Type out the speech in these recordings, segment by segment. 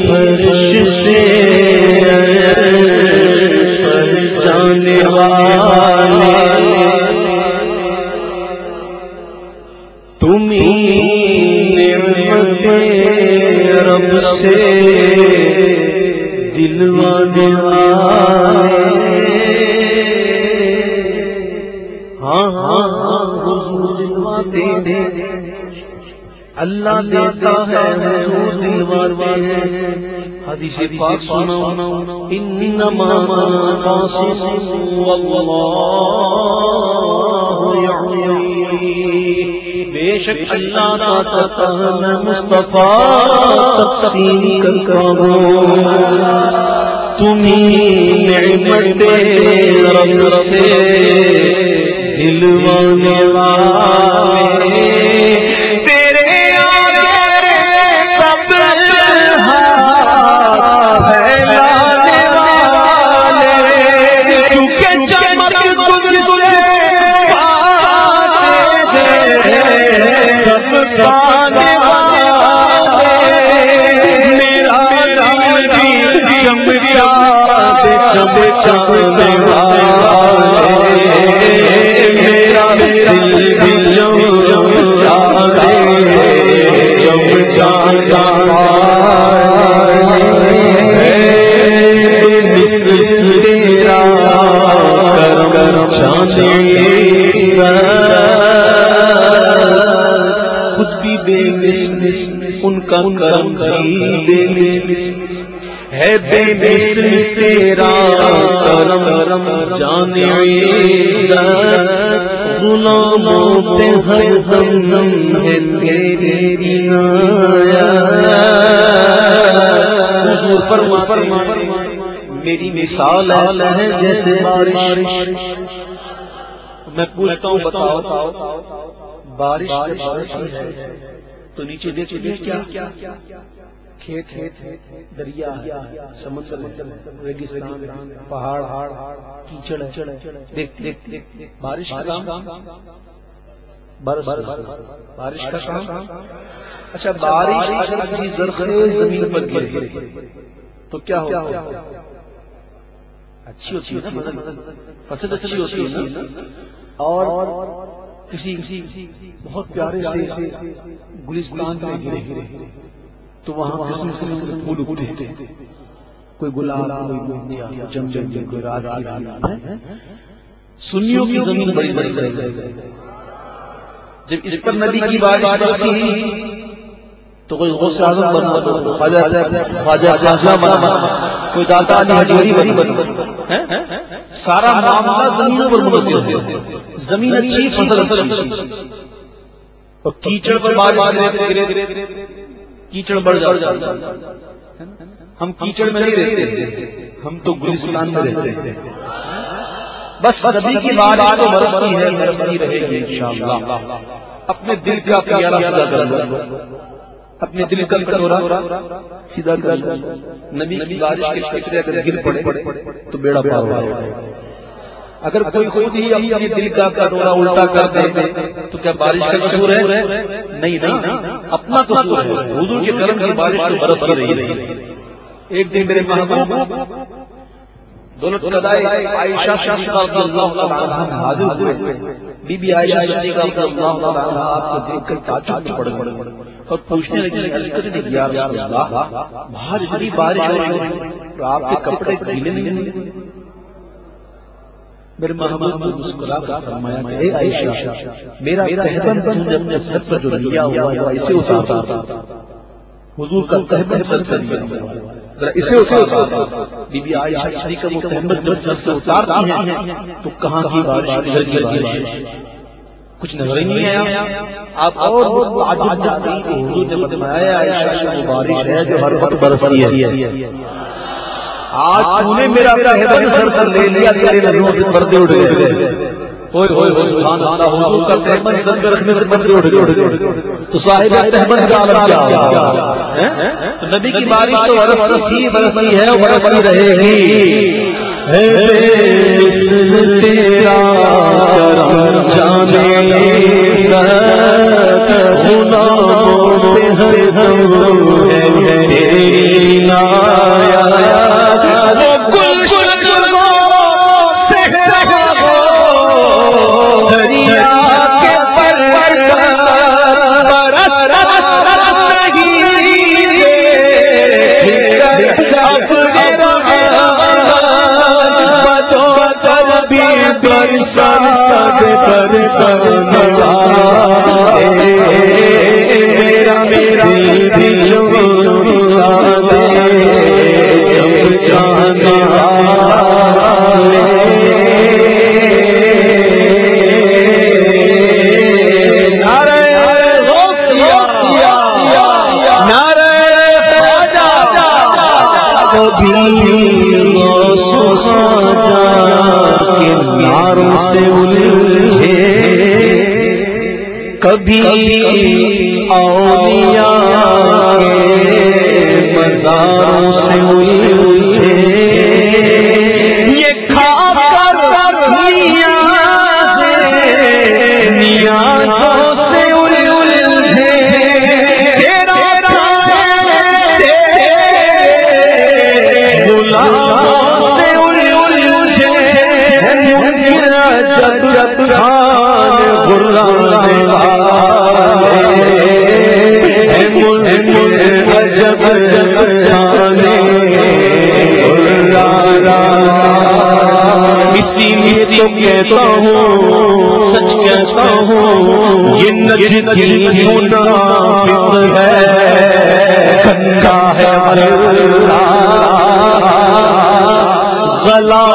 فرش سے پر جانے والے تمہیں نعمت رب سے دلوانے والے ہاں ہاں ہاں حضور دلواتے ہیں اللہ دیتا ہے حضور ہیں۔ حدیث پاک انما قاسم والله يعلم بے شک اللہ ہے میں مصطفیٰ تقسیم کرتا ہوں تمہیں نعمت رب سے۔ دلوانے والے۔ کا کرم بھی ہے بے مثل تیرا کرم کرم جانے غلاموں پہ ہر دم ہے تیری عنایت حضور فرما فرما میری مثال ایسا ہے جیسے بارش۔ میں پوچھتا ہوں، بتاؤ، بارش برستی ہے؟ تو نیچے دیکھ دیکھ کیا؟ کھیت کھیت دریا سمندر ریگستان پہاڑ کیچڑ بارش کا کام؟ برس بارش کا کام؟ اچھا بارش اگر اپنی زرخرے زمین پر گر تو کیا ہوگا اچھی ہوتی ہے نا فصل اچھی ہوتی ہے نا۔ اور کسی بہت پیارے سے گلستان میں گرے گرے تو وہاں قسم قسم کے پھول اگتے ہیں کوئی گلاب کوئی موتیا جم جم جم کوئی رات کی سنیوں کی زمین بڑی بڑی بڑی جب اس پر نبی کی بارش برسی تو کوئی غوث اعظم بنا خواجہ خواجہ خواجہ بنا کوئی داتا علی حجوری بنا سارا معاملہ زمینوں پر منحصر ہے۔ زمین اچھی فصل اچھی اور کیچڑ پر بارش گرے کیچڑ بڑھ جاتا ہم کیچڑ میں نہیں رہتے۔ ہم تو گلستان میں رہتے۔ ہیں بس نبی کی بات تو برستی ہے، برستی رہے گی انشاءاللہ۔ اپنے دل کا پیارا سیدھا کر لو۔ اپنے دل کا کٹورا سیدھا کر نبی کی بارش کے قطرے اگر گر پڑے تو بیڑا پار ہو جائے۔ اگر کوئی خود ہی اپنے دل کا کٹورا الٹا کر دے تو کیا بارش کا قصور ہے؟ نہیں نا اپنا قصور ہے۔ حضور کے کرم کی بارش تو برس رہی ہے۔ ایک دن میرے محبوب دولت قدائے عائشہ صدیقہ رضی اللہ تعالی عنہ حاضر ہوئے۔ بی بی عائشہ صدیقہ رضی اللہ تعالی آپ کو دیکھ کر تعجب میں پڑ گئے اور پوچھنے لگی عرض کرنے لگی یا رسول اللہ باہر اتنی بارش ہو رہی ہے، تو آپ کے کپڑے گیلے نہیں ہوئے؟ میرے محمد نے مسکرا کر فرمایا کہ اے عائشہ، میرا تہبند تم نے اپنے سر پر جو لیا ہوا ہے اسے اتار حضور کا تہبند سر پر لیا ہوا ہے۔ ذرا اسے اتار بی بی عائشہ صدیقہ وہ تہبند جب سر سے اتارتی ہیں تو کہاں کی بارش ادھر کی بارش؟ کچھ نظر ہی نہیں آیا۔ آپ اور حضور نے عائشہ بارش ہے جو ہر وقت برستی ہے۔ آج تو نے میرا سر پر لے لیا تیرے نظروں سے پردے اٹھ گئے۔ ہوئے ہوئے ہوئے سبحان اللہ حضور کا رکھنے سے گئے تو صاحب کا عالم کیا نبی کی بارش تو برستی تھی برستی ہے برستی رہے گی۔ تیرا کرم جانے ہر ہے تیری نایا کبھی جب جب خان غلام اسی لیے تو کہتا ہوں، سچ کہتا ہوں، یہ نجد ہونا ہے کھنڈا ہے گلا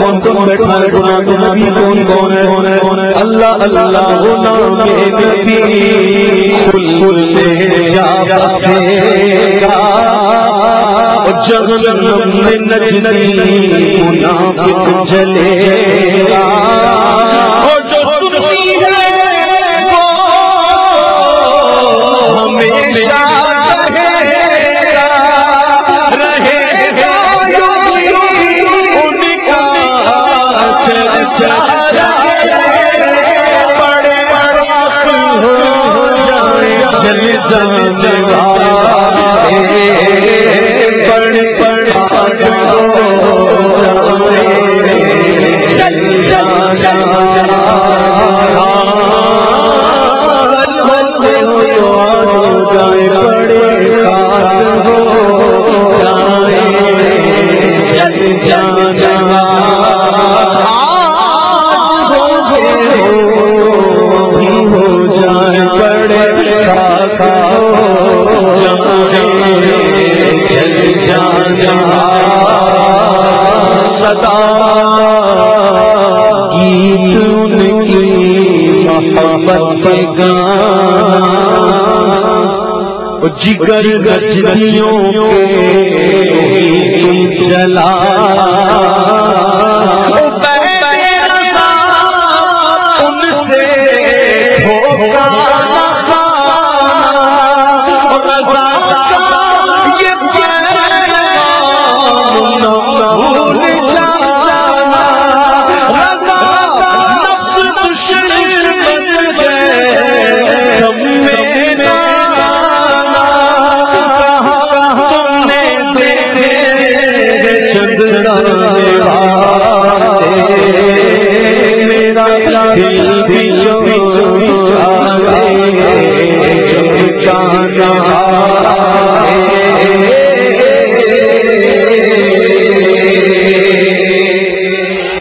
کون کون بیٹھا ہے، گناہ تو نبی کون کون ہے؟ اللہ اللہ اللہ کے نبی کل کل میں جا سے گا جہنم میں نجنی منافق جلے گا جگر گجریوں کے تم چلا